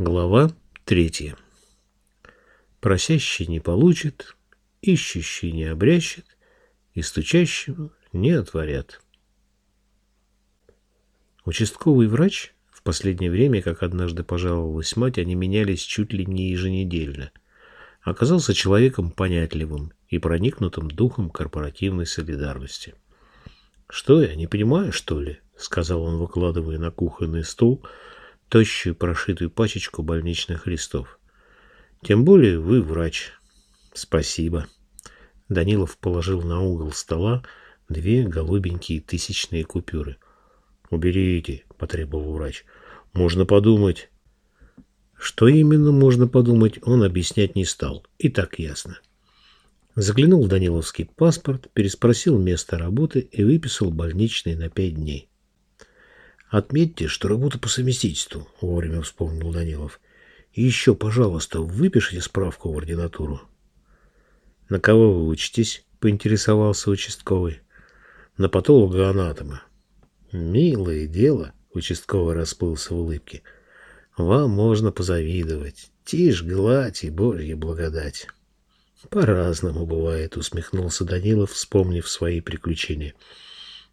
Глава третья. Просящий не получит, ищущий не обрящет, и стучащего не отворят. Участковый врач в последнее время, как однажды пожаловалась мать, они менялись чуть ли не еженедельно. Оказался человеком понятливым и проникнутым духом корпоративной солидарности. «Что я, не понимаю, что ли?» — сказал он, выкладывая на кухонный стол тощую прошитую пачечку больничных листов. «Тем более вы врач». «Спасибо». Данилов положил на угол стола две голубенькие тысячные купюры. «Уберите», — потребовал врач. «Можно подумать». Что именно можно подумать, он объяснять не стал. И так ясно. Заглянул в Даниловский паспорт, переспросил место работы и выписал больничный на пять дней. «Отметьте, что работа по совместительству», — вовремя вспомнил Данилов. «И еще, пожалуйста, выпишите справку в ординатуру». «На кого вы учитесь?» — поинтересовался участковый. «На патолога-анатома». «Милое дело», — участковый расплылся в улыбке. «Вам можно позавидовать. Тишь, гладь и божья благодать». «По-разному бывает», — усмехнулся Данилов, вспомнив свои приключения.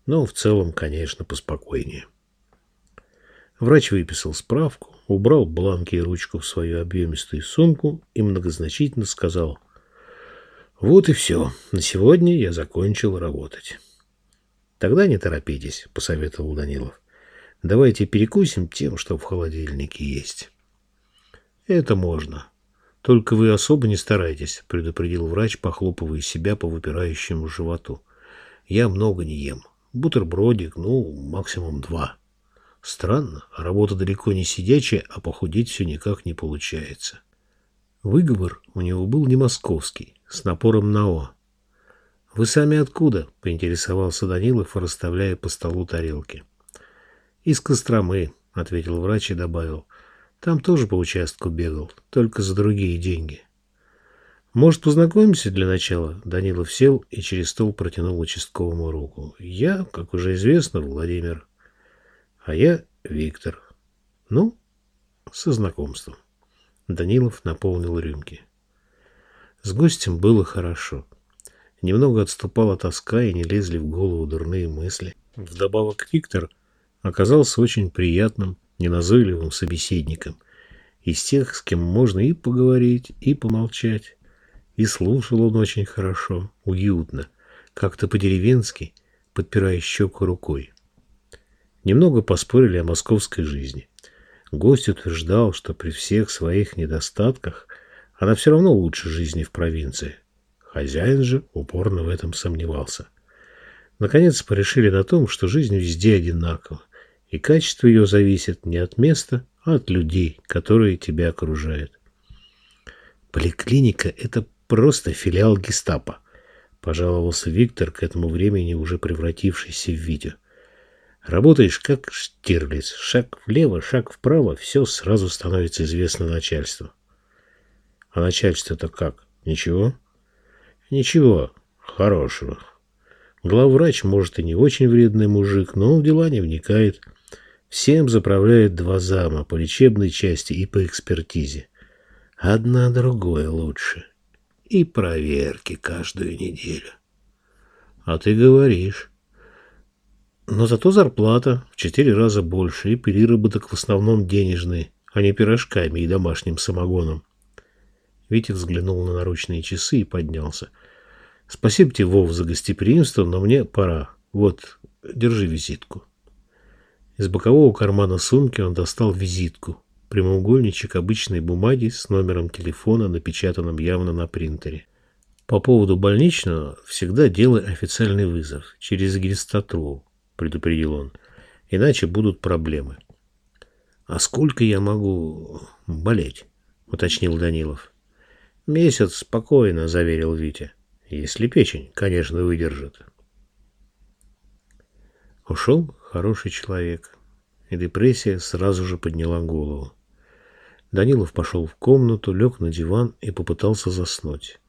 «Но в целом, конечно, поспокойнее». Врач выписал справку, убрал бланки и ручку в свою объемистую сумку и многозначительно сказал «Вот и все. На сегодня я закончил работать». «Тогда не торопитесь», — посоветовал Данилов. «Давайте перекусим тем, что в холодильнике есть». «Это можно», «Только вы особо не старайтесь», — предупредил врач, похлопывая себя по выпирающему животу. «Я много не ем. Бутербродик, ну, максимум два». Странно, работа далеко не сидячая, а похудеть все никак не получается. Выговор у него был не московский, с напором на «о». «Вы сами откуда?» — поинтересовался Данилов, расставляя по столу тарелки. «Из Костромы», — ответил врач и добавил. Там тоже по участку бегал, только за другие деньги. Может, познакомимся для начала? Данилов сел и через стол протянул участковому руку. Я, как уже известно, Владимир. А я Виктор. Ну, со знакомством. Данилов наполнил рюмки. С гостем было хорошо. Немного отступала тоска и не лезли в голову дурные мысли. Вдобавок Виктор оказался очень приятным, неназойливым собеседником, из тех, с кем можно и поговорить, и помолчать. И слушал он очень хорошо, уютно, как-то по-деревенски, подпирая щеку рукой. Немного поспорили о московской жизни. Гость утверждал, что при всех своих недостатках она все равно лучше жизни в провинции. Хозяин же упорно в этом сомневался. Наконец порешили на том, что жизнь везде одинакова, и качество ее зависит не от места, а от людей, которые тебя окружают. Поликлиника – это просто филиал гестапо, пожаловался Виктор, к этому времени уже превратившийся в видео. Работаешь как Штирлиц. Шаг влево, шаг вправо, все сразу становится известно начальству. А начальство-то как? Ничего? Ничего. Хорошего. Главврач, может, и не очень вредный мужик, но он в дела не вникает. Всем заправляют два зама по лечебной части и по экспертизе. Одна другое лучше. И проверки каждую неделю. А ты говоришь. Но зато зарплата в четыре раза больше, и переработок в основном денежный, а не пирожками и домашним самогоном. Витя взглянул на наручные часы и поднялся. Спасибо тебе, Вов, за гостеприимство, но мне пора. Вот, держи визитку. Из бокового кармана сумки он достал визитку. Прямоугольничек обычной бумаги с номером телефона, напечатанным явно на принтере. По поводу больничного всегда делай официальный вызов через регистратуру, предупредил он. Иначе будут проблемы. А сколько я могу болеть? уточнил Данилов. Месяц спокойно, заверил Витя. Если печень, конечно, выдержит. Ушел хороший человек, и депрессия сразу же подняла голову. Данилов пошел в комнату, лег на диван и попытался заснуть.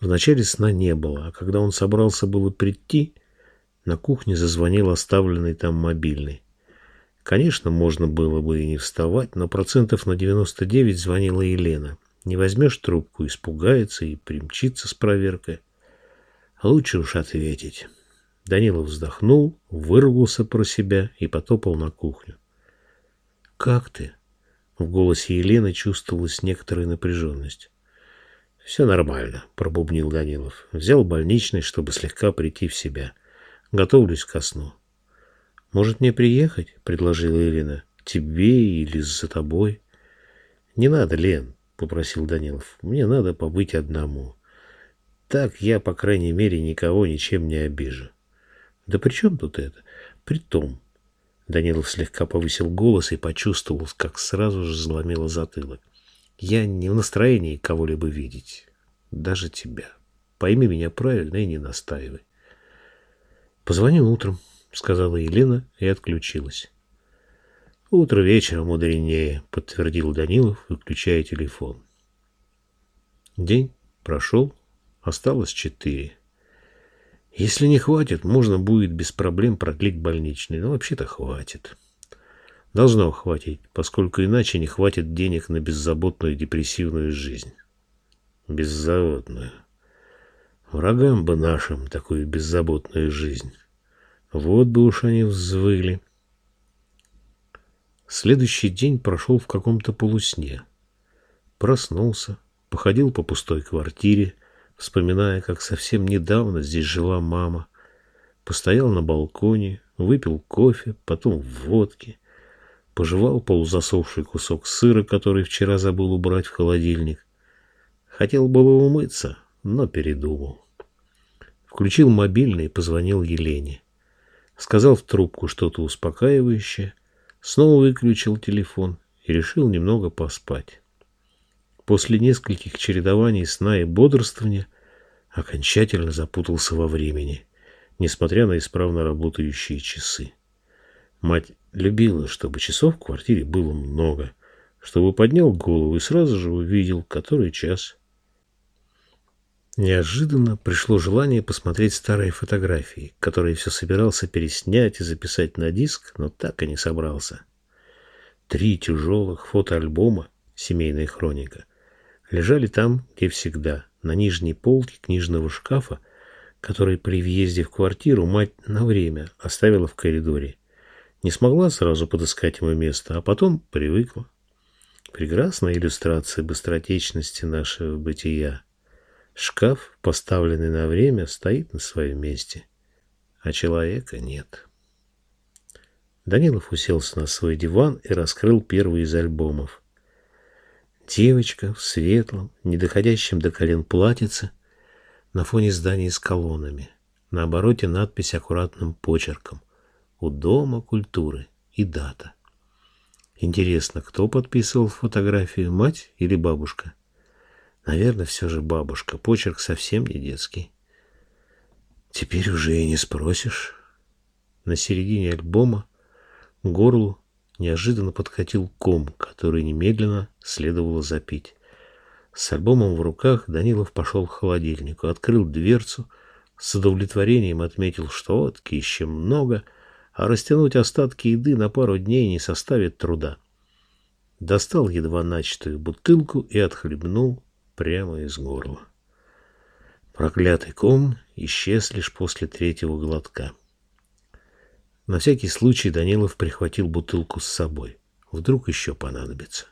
Вначале сна не было, а когда он собрался было прийти, на кухне зазвонил оставленный там мобильный. Конечно, можно было бы и не вставать, но процентов на 99 звонила Елена. Не возьмешь трубку, испугается и примчится с проверкой. Лучше уж ответить. Данилов вздохнул, выругался про себя и потопал на кухню. «Как ты?» В голосе Елены чувствовалась некоторая напряженность. «Все нормально», — пробубнил Данилов. Взял больничный, чтобы слегка прийти в себя. Готовлюсь ко сну. «Может, мне приехать?» — предложила Елена. «Тебе или за тобой?» «Не надо, Лен», — попросил Данилов. «Мне надо побыть одному. Так я, по крайней мере, никого ничем не обижу». «Да при чем тут это? При том, Данилов слегка повысил голос и почувствовал, как сразу же заломило затылок. «Я не в настроении кого-либо видеть. Даже тебя. Пойми меня правильно и не настаивай». «Позвоню утром», — сказала Елена и отключилась. «Утро вечера мудренее», — подтвердил Данилов, выключая телефон. День прошел, осталось четыре. Если не хватит, можно будет без проблем продлить больничный. Но вообще-то хватит. Должно хватить, поскольку иначе не хватит денег на беззаботную депрессивную жизнь. Беззаботную. Врагам бы нашим такую беззаботную жизнь. Вот бы уж они взвыли. Следующий день прошел в каком-то полусне. Проснулся, походил по пустой квартире, вспоминая, как совсем недавно здесь жила мама. Постоял на балконе, выпил кофе, потом водки, пожевал полузасохший кусок сыра, который вчера забыл убрать в холодильник. Хотел было умыться, но передумал. Включил мобильный и позвонил Елене. Сказал в трубку что-то успокаивающее, снова выключил телефон и решил немного поспать. После нескольких чередований сна и бодрствования окончательно запутался во времени, несмотря на исправно работающие часы. Мать любила, чтобы часов в квартире было много, чтобы поднял голову и сразу же увидел, который час. Неожиданно пришло желание посмотреть старые фотографии, которые все собирался переснять и записать на диск, но так и не собрался. Три тяжелых фотоальбома «Семейная хроника» лежали там, где всегда, на нижней полке книжного шкафа, который при въезде в квартиру мать на время оставила в коридоре. Не смогла сразу подыскать ему место, а потом привыкла. Прекрасная иллюстрация быстротечности нашего бытия. Шкаф, поставленный на время, стоит на своем месте, а человека нет. Данилов уселся на свой диван и раскрыл первый из альбомов. Девочка в светлом, не доходящем до колен платьице, на фоне здания с колоннами. На обороте надпись аккуратным почерком «У Дома культуры» и дата. Интересно, кто подписывал фотографию, мать или бабушка? Наверное, все же бабушка. Почерк совсем не детский. Теперь уже и не спросишь. На середине альбома горлу неожиданно подкатил ком, который немедленно следовало запить. С альбомом в руках Данилов пошел к холодильнику, открыл дверцу, с удовлетворением отметил, что водки еще много, а растянуть остатки еды на пару дней не составит труда. Достал едва начатую бутылку и отхлебнул прямо из горла. Проклятый ком исчез лишь после третьего глотка. На всякий случай Данилов прихватил бутылку с собой. Вдруг еще понадобится.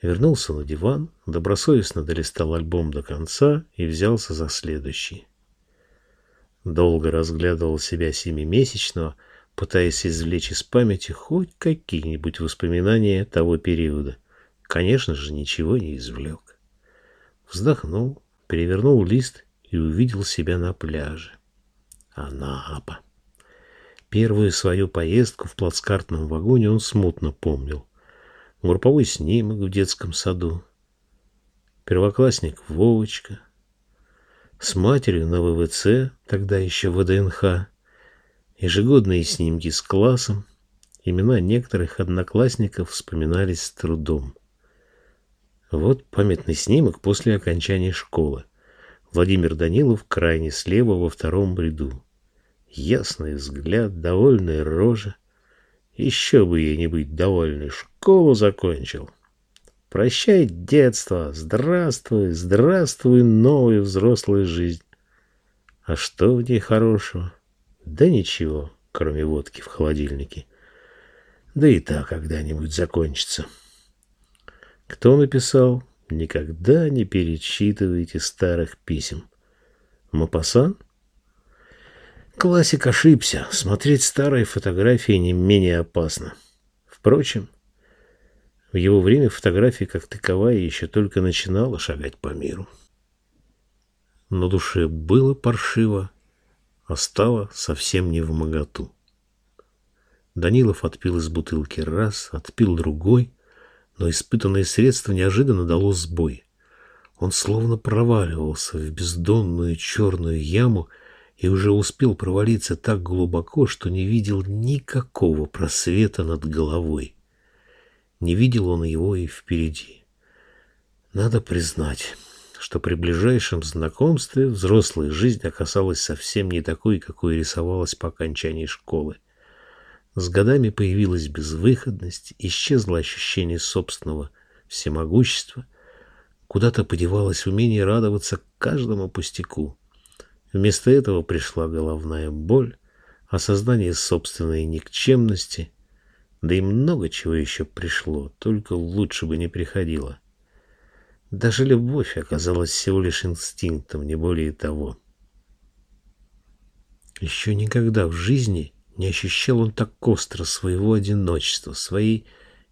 Вернулся на диван, добросовестно долистал альбом до конца и взялся за следующий. Долго разглядывал себя семимесячного, пытаясь извлечь из памяти хоть какие-нибудь воспоминания того периода. Конечно же, ничего не извлек. Вздохнул, перевернул лист и увидел себя на пляже. Анапа. Первую свою поездку в плацкартном вагоне он смутно помнил. Групповой снимок в детском саду. Первоклассник Вовочка. С матерью на ВВЦ, тогда еще ВДНХ. Ежегодные снимки с классом. Имена некоторых одноклассников вспоминались с трудом. Вот памятный снимок после окончания школы. Владимир Данилов крайне слева во втором ряду. Ясный взгляд, довольная рожа. Еще бы ей не быть довольной. Школу закончил. Прощай детство, здравствуй, здравствуй, новая взрослая жизнь. А что в ней хорошего? Да ничего, кроме водки в холодильнике. Да и та когда-нибудь закончится. Кто написал? Никогда не перечитывайте старых писем. Мапасан? Классик ошибся. Смотреть старые фотографии не менее опасно. Впрочем, в его время фотография как таковая еще только начинала шагать по миру. На душе было паршиво, а стало совсем не в моготу. Данилов отпил из бутылки раз, отпил другой, но испытанное средство неожиданно дало сбой. Он словно проваливался в бездонную черную яму и уже успел провалиться так глубоко, что не видел никакого просвета над головой. Не видел он его и впереди. Надо признать, что при ближайшем знакомстве взрослая жизнь оказалась совсем не такой, какой рисовалась по окончании школы. С годами появилась безвыходность, исчезло ощущение собственного всемогущества, куда-то подевалось умение радоваться каждому пустяку. Вместо этого пришла головная боль, осознание собственной никчемности, да и много чего еще пришло, только лучше бы не приходило. Даже любовь оказалась всего лишь инстинктом, не более того. Еще никогда в жизни не ощущал он так остро своего одиночества, своей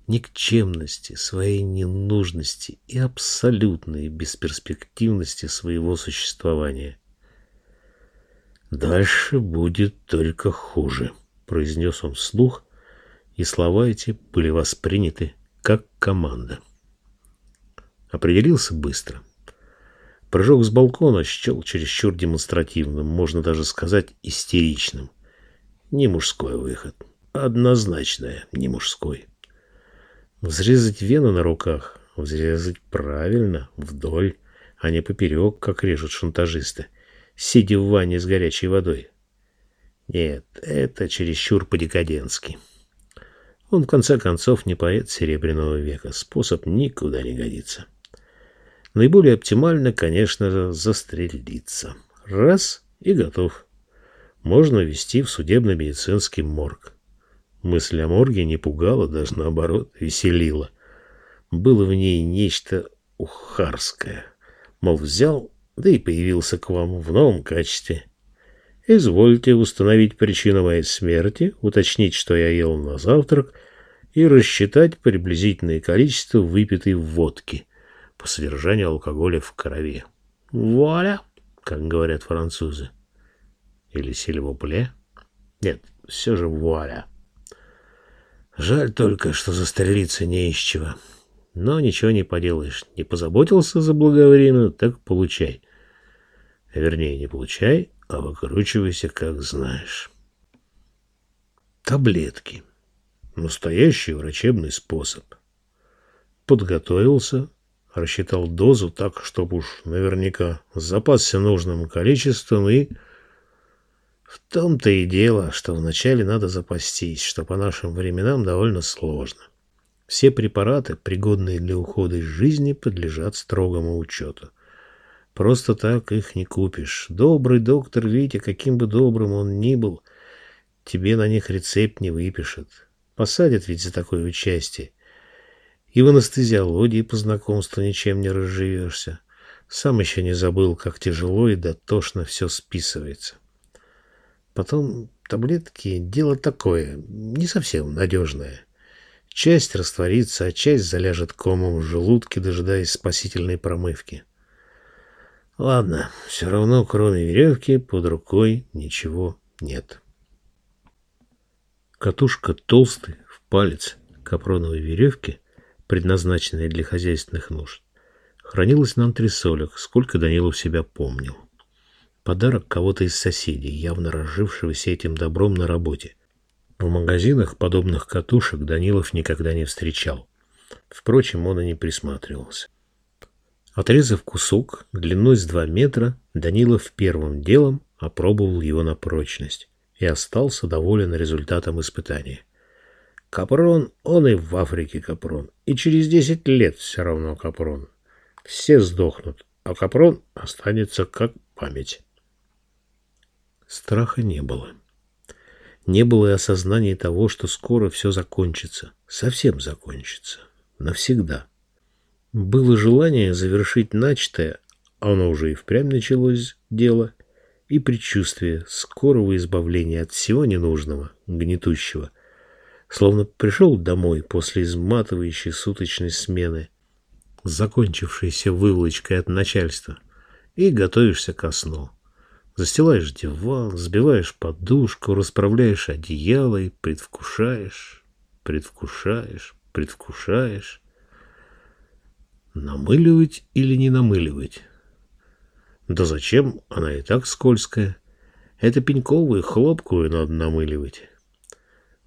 никчемности, своей ненужности и абсолютной бесперспективности своего существования. «Дальше будет только хуже», — произнес он вслух, и слова эти были восприняты как команда. Определился быстро. Прыжок с балкона счел чересчур демонстративным, можно даже сказать истеричным. Не мужской выход. Однозначно не мужской. Взрезать вену на руках, взрезать правильно, вдоль, а не поперек, как режут шантажисты, сидя в ванне с горячей водой. Нет, это чересчур по-декаденски. Он, в конце концов, не поэт Серебряного века, способ никуда не годится. Наиболее оптимально, конечно застрелиться. Раз — и готов можно вести в судебно-медицинский морг. Мысль о морге не пугала, даже наоборот, веселила. Было в ней нечто ухарское. Мол, взял, да и появился к вам в новом качестве. Извольте установить причину моей смерти, уточнить, что я ел на завтрак, и рассчитать приблизительное количество выпитой водки по содержанию алкоголя в крови. Вуаля, как говорят французы. Или сильвопле? Нет, все же вуаля. Жаль только, что застрелиться не из чего. Но ничего не поделаешь. Не позаботился заблаговременно, так получай. Вернее, не получай, а выкручивайся, как знаешь. Таблетки. Настоящий врачебный способ. Подготовился, рассчитал дозу так, чтобы уж наверняка запасся нужным количеством и в том-то и дело, что вначале надо запастись, что по нашим временам довольно сложно. Все препараты, пригодные для ухода из жизни, подлежат строгому учету. Просто так их не купишь. Добрый доктор Витя, каким бы добрым он ни был, тебе на них рецепт не выпишет. Посадят ведь за такое участие. И в анестезиологии по знакомству ничем не разживешься. Сам еще не забыл, как тяжело и дотошно все списывается. Потом таблетки – дело такое, не совсем надежное. Часть растворится, а часть заляжет комом в желудке, дожидаясь спасительной промывки. Ладно, все равно, кроме веревки, под рукой ничего нет. Катушка толстый, в палец капроновой веревки, предназначенной для хозяйственных нужд, хранилась на антресолях, сколько Данилов себя помнил. Подарок кого-то из соседей, явно разжившегося этим добром на работе. В магазинах подобных катушек Данилов никогда не встречал. Впрочем, он и не присматривался. Отрезав кусок длиной с 2 метра, Данилов первым делом опробовал его на прочность и остался доволен результатом испытания. Капрон, он и в Африке Капрон. И через десять лет все равно Капрон. Все сдохнут, а Капрон останется как память. Страха не было. Не было и осознания того, что скоро все закончится. Совсем закончится. Навсегда. Было желание завершить начатое, а оно уже и впрямь началось дело, и предчувствие скорого избавления от всего ненужного, гнетущего. Словно пришел домой после изматывающей суточной смены, закончившейся выволочкой от начальства, и готовишься ко сну. Застилаешь диван, сбиваешь подушку, расправляешь одеяло и предвкушаешь, предвкушаешь, предвкушаешь. Намыливать или не намыливать? Да зачем? Она и так скользкая. Это пеньковую, хлопковую надо намыливать.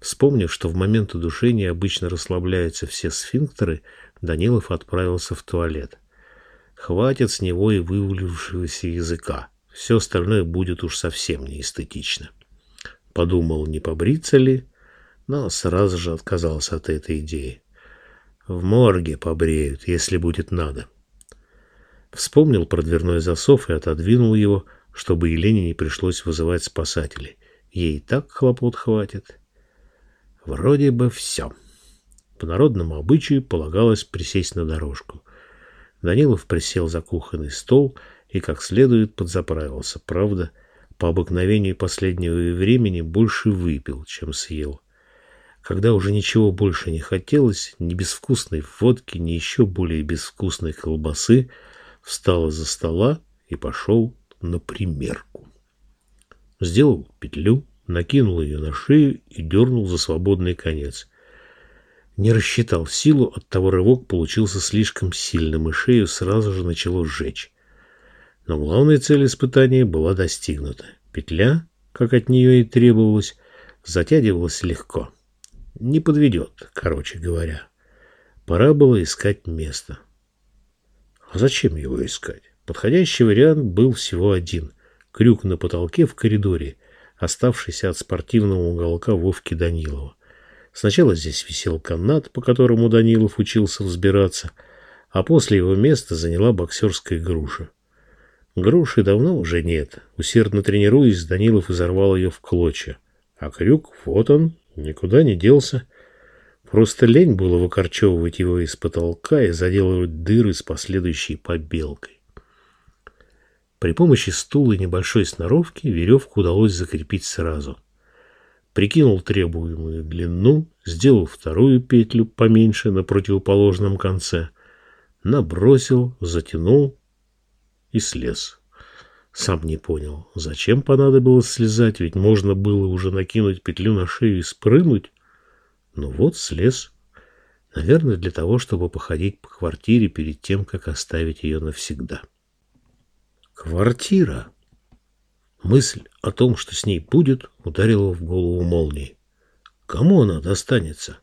Вспомнив, что в момент удушения обычно расслабляются все сфинктеры, Данилов отправился в туалет. Хватит с него и вывалившегося языка. Все остальное будет уж совсем неэстетично. Подумал, не побриться ли, но сразу же отказался от этой идеи. В морге побреют, если будет надо. Вспомнил про дверной засов и отодвинул его, чтобы Елене не пришлось вызывать спасателей. Ей и так хлопот хватит. Вроде бы все. По народному обычаю полагалось присесть на дорожку. Данилов присел за кухонный стол и как следует подзаправился. Правда, по обыкновению последнего времени больше выпил, чем съел. Когда уже ничего больше не хотелось, ни безвкусной водки, ни еще более безвкусной колбасы, встал из-за стола и пошел на примерку. Сделал петлю, накинул ее на шею и дернул за свободный конец. Не рассчитал силу, оттого рывок получился слишком сильным, и шею сразу же начало сжечь. Но главная цель испытания была достигнута. Петля, как от нее и требовалось, затягивалась легко. Не подведет, короче говоря. Пора было искать место. А зачем его искать? Подходящий вариант был всего один. Крюк на потолке в коридоре, оставшийся от спортивного уголка Вовки Данилова. Сначала здесь висел канат, по которому Данилов учился взбираться, а после его места заняла боксерская груша. Груши давно уже нет. Усердно тренируясь, Данилов изорвал ее в клочья. А крюк, вот он, никуда не делся. Просто лень было выкорчевывать его из потолка и заделывать дыры с последующей побелкой. При помощи стула и небольшой сноровки веревку удалось закрепить сразу. Прикинул требуемую длину, сделал вторую петлю поменьше на противоположном конце, набросил, затянул и слез. Сам не понял, зачем понадобилось слезать, ведь можно было уже накинуть петлю на шею и спрыгнуть. Ну вот, слез. Наверное, для того, чтобы походить по квартире перед тем, как оставить ее навсегда. Квартира. Мысль о том, что с ней будет, ударила в голову молнией. Кому она достанется?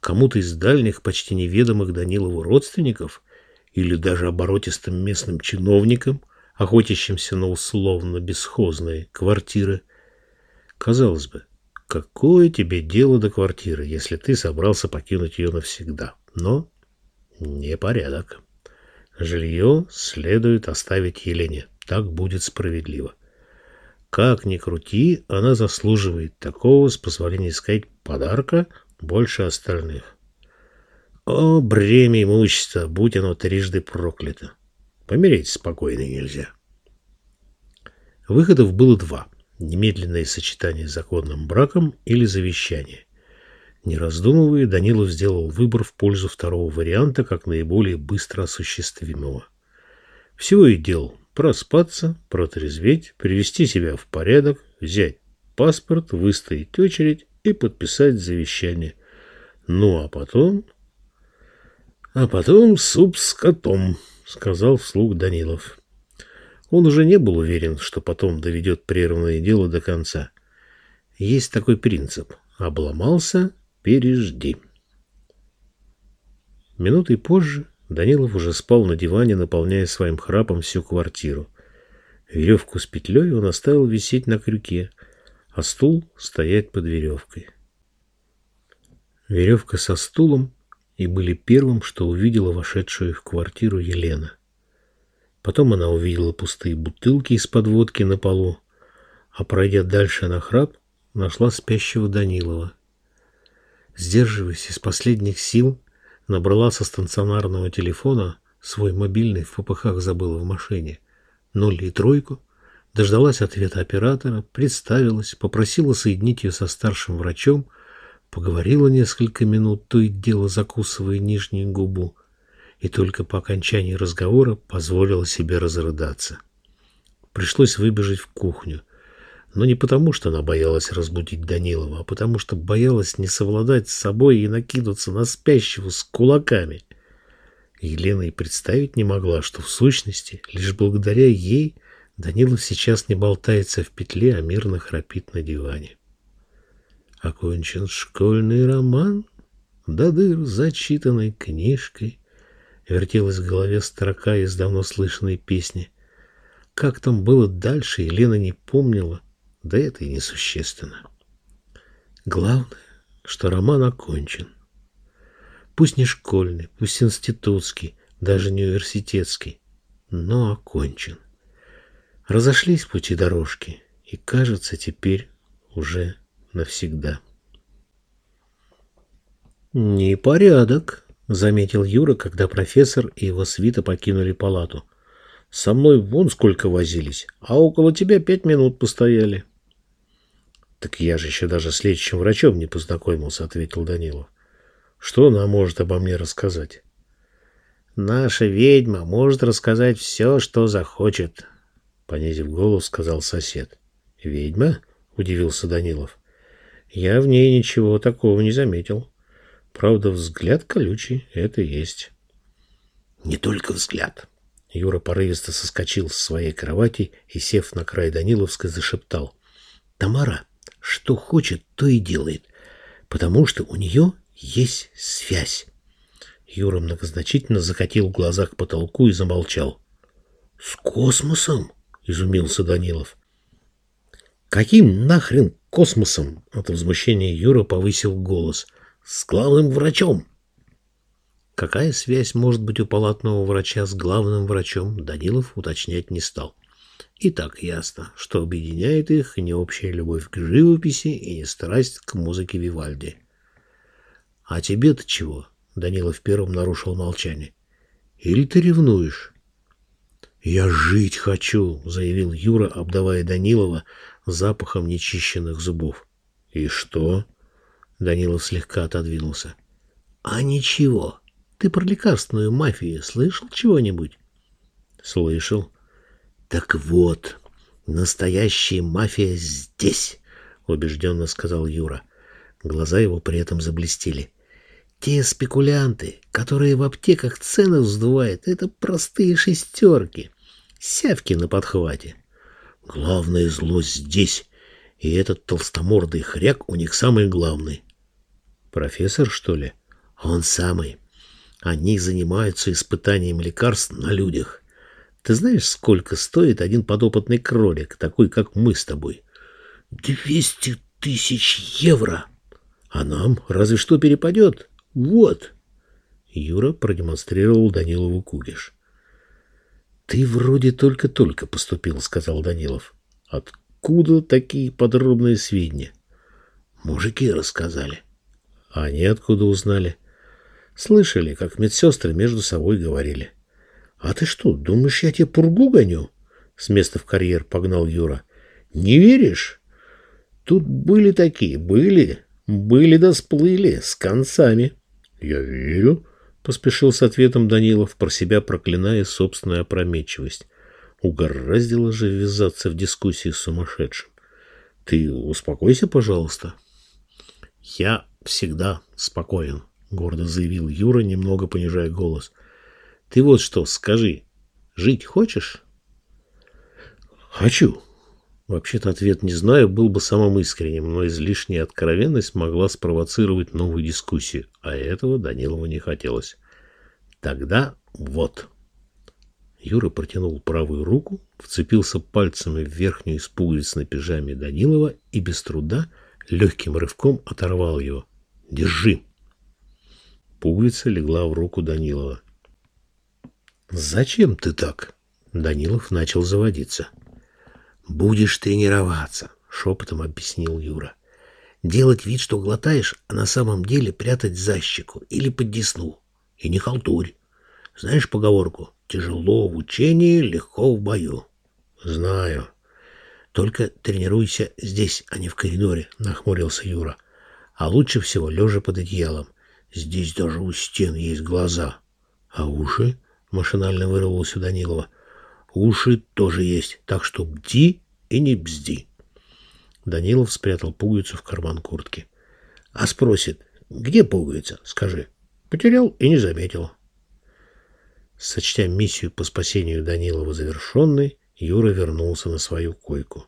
Кому-то из дальних, почти неведомых Данилову родственников или даже оборотистым местным чиновникам, охотящимся на условно бесхозные квартиры. Казалось бы, какое тебе дело до квартиры, если ты собрался покинуть ее навсегда? Но непорядок. Жилье следует оставить Елене. Так будет справедливо. Как ни крути, она заслуживает такого, с позволения сказать, подарка больше остальных. О, бремя имущества, будь оно трижды проклято. Помереть спокойно нельзя. Выходов было два. Немедленное сочетание с законным браком или завещание. Не раздумывая, Данилов сделал выбор в пользу второго варианта, как наиболее быстро осуществимого. Всего и делал проспаться, протрезветь, привести себя в порядок, взять паспорт, выстоять очередь и подписать завещание. Ну а потом а потом суп с котом, сказал вслух Данилов. Он уже не был уверен, что потом доведет прерванное дело до конца. Есть такой принцип. Обломался — пережди. Минутой позже Данилов уже спал на диване, наполняя своим храпом всю квартиру. Веревку с петлей он оставил висеть на крюке, а стул стоять под веревкой. веревка со стулом и были первым, что увидела вошедшую в квартиру Елена. Потом она увидела пустые бутылки из-под водки на полу, а пройдя дальше на храп, нашла спящего Данилова. Сдерживаясь из последних сил, набрала со станционарного телефона свой мобильный в попыхах забыла в машине. Ноль и тройку. Дождалась ответа оператора, представилась, попросила соединить ее со старшим врачом, поговорила несколько минут, то и дело закусывая нижнюю губу, и только по окончании разговора позволила себе разрыдаться. Пришлось выбежать в кухню. Но не потому, что она боялась разбудить Данилова, а потому что боялась не совладать с собой и накинуться на спящего с кулаками. Елена и представить не могла, что в сущности, лишь благодаря ей, Данилов сейчас не болтается в петле, а мирно храпит на диване. Окончен школьный роман, да дыр зачитанной книжкой. Вертелась в голове строка из давно слышанной песни. Как там было дальше, Елена не помнила, да это и несущественно. Главное, что роман окончен. Пусть не школьный, пусть институтский, даже не университетский, но окончен. Разошлись пути дорожки, и, кажется, теперь уже навсегда. «Непорядок», — заметил Юра, когда профессор и его свита покинули палату. «Со мной вон сколько возились, а около тебя пять минут постояли». «Так я же еще даже с лечащим врачом не познакомился», — ответил Данилов. Что она может обо мне рассказать? Наша ведьма может рассказать все, что захочет, понизив голос, сказал сосед. Ведьма? удивился Данилов. Я в ней ничего такого не заметил. Правда, взгляд колючий, это есть. Не только взгляд. Юра порывисто соскочил с своей кровати и, сев на край Даниловской, зашептал. Тамара, что хочет, то и делает, потому что у нее есть связь. Юра многозначительно закатил глаза к потолку и замолчал. — С космосом? — изумился Данилов. — Каким нахрен космосом? — от возмущения Юра повысил голос. — С главным врачом. Какая связь может быть у палатного врача с главным врачом, Данилов уточнять не стал. И так ясно, что объединяет их не общая любовь к живописи и не страсть к музыке Вивальди. А тебе-то чего? Данилов первым нарушил молчание. Или ты ревнуешь? Я жить хочу, заявил Юра, обдавая Данилова запахом нечищенных зубов. И что? Данилов слегка отодвинулся. А ничего. Ты про лекарственную мафию слышал чего-нибудь? Слышал. Так вот, настоящая мафия здесь, убежденно сказал Юра. Глаза его при этом заблестели. Те спекулянты, которые в аптеках цены вздувают, это простые шестерки. Сявки на подхвате. Главное зло здесь, и этот толстомордый хряк у них самый главный. Профессор, что ли? Он самый. Они занимаются испытанием лекарств на людях. Ты знаешь, сколько стоит один подопытный кролик, такой, как мы с тобой? Двести тысяч евро. А нам разве что перепадет. Вот. Юра продемонстрировал Данилову кулиш. Ты вроде только-только поступил, сказал Данилов. Откуда такие подробные сведения? Мужики рассказали. А они откуда узнали? Слышали, как медсестры между собой говорили. А ты что, думаешь, я тебе пургу гоню? С места в карьер погнал Юра. Не веришь? Тут были такие, были, были да сплыли, с концами. «Я верю», — поспешил с ответом Данилов, про себя проклиная собственную опрометчивость. Угораздило же ввязаться в дискуссии с сумасшедшим. «Ты успокойся, пожалуйста». «Я всегда спокоен», — гордо заявил Юра, немного понижая голос. «Ты вот что, скажи, жить хочешь?» «Хочу», Вообще-то ответ «не знаю» был бы самым искренним, но излишняя откровенность могла спровоцировать новую дискуссию, а этого Данилову не хотелось. Тогда вот. Юра протянул правую руку, вцепился пальцами в верхнюю из пуговиц на пижаме Данилова и без труда легким рывком оторвал его. «Держи!» Пуговица легла в руку Данилова. «Зачем ты так?» Данилов начал заводиться. «Будешь тренироваться», — шепотом объяснил Юра. «Делать вид, что глотаешь, а на самом деле прятать за щеку или под десну. И не халтурь. Знаешь поговорку? Тяжело в учении, легко в бою». «Знаю». «Только тренируйся здесь, а не в коридоре», — нахмурился Юра. «А лучше всего лежа под одеялом. Здесь даже у стен есть глаза. А уши?» — машинально вырвалось у Данилова. «Уши тоже есть, так что бди и не бзди». Данилов спрятал пуговицу в карман куртки. «А спросит, где пуговица? Скажи». «Потерял и не заметил». Сочтя миссию по спасению Данилова завершенной, Юра вернулся на свою койку.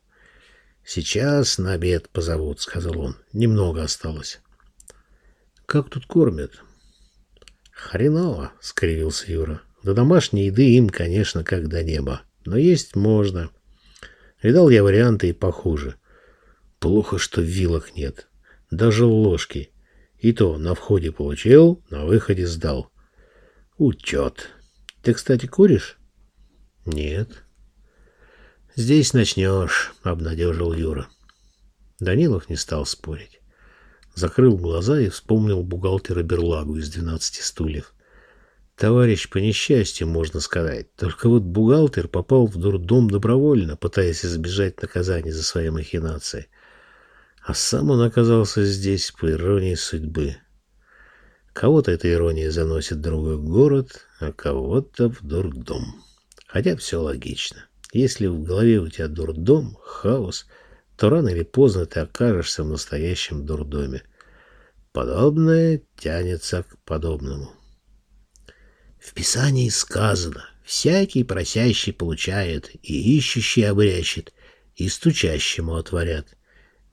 «Сейчас на обед позовут», — сказал он. «Немного осталось». «Как тут кормят?» «Хреново», — скривился Юра. До домашней еды им, конечно, как до неба. Но есть можно. Видал я варианты и похуже. Плохо, что вилок нет. Даже ложки. И то на входе получил, на выходе сдал. Учет. Ты, кстати, куришь? Нет. Здесь начнешь, обнадежил Юра. Данилов не стал спорить. Закрыл глаза и вспомнил бухгалтера Берлагу из двенадцати стульев. Товарищ по несчастью, можно сказать. Только вот бухгалтер попал в дурдом добровольно, пытаясь избежать наказания за свои махинации. А сам он оказался здесь по иронии судьбы. Кого-то эта ирония заносит в другой город, а кого-то в дурдом. Хотя все логично. Если в голове у тебя дурдом, хаос, то рано или поздно ты окажешься в настоящем дурдоме. Подобное тянется к подобному. В Писании сказано, всякий просящий получает, и ищущий обрящет, и стучащему отворят.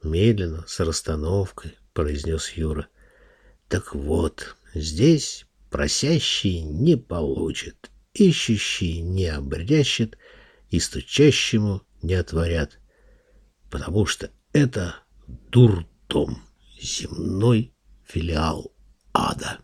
Медленно, с расстановкой, произнес Юра. Так вот, здесь просящий не получит, ищущий не обрящет, и стучащему не отворят, потому что это дурдом, земной филиал ада.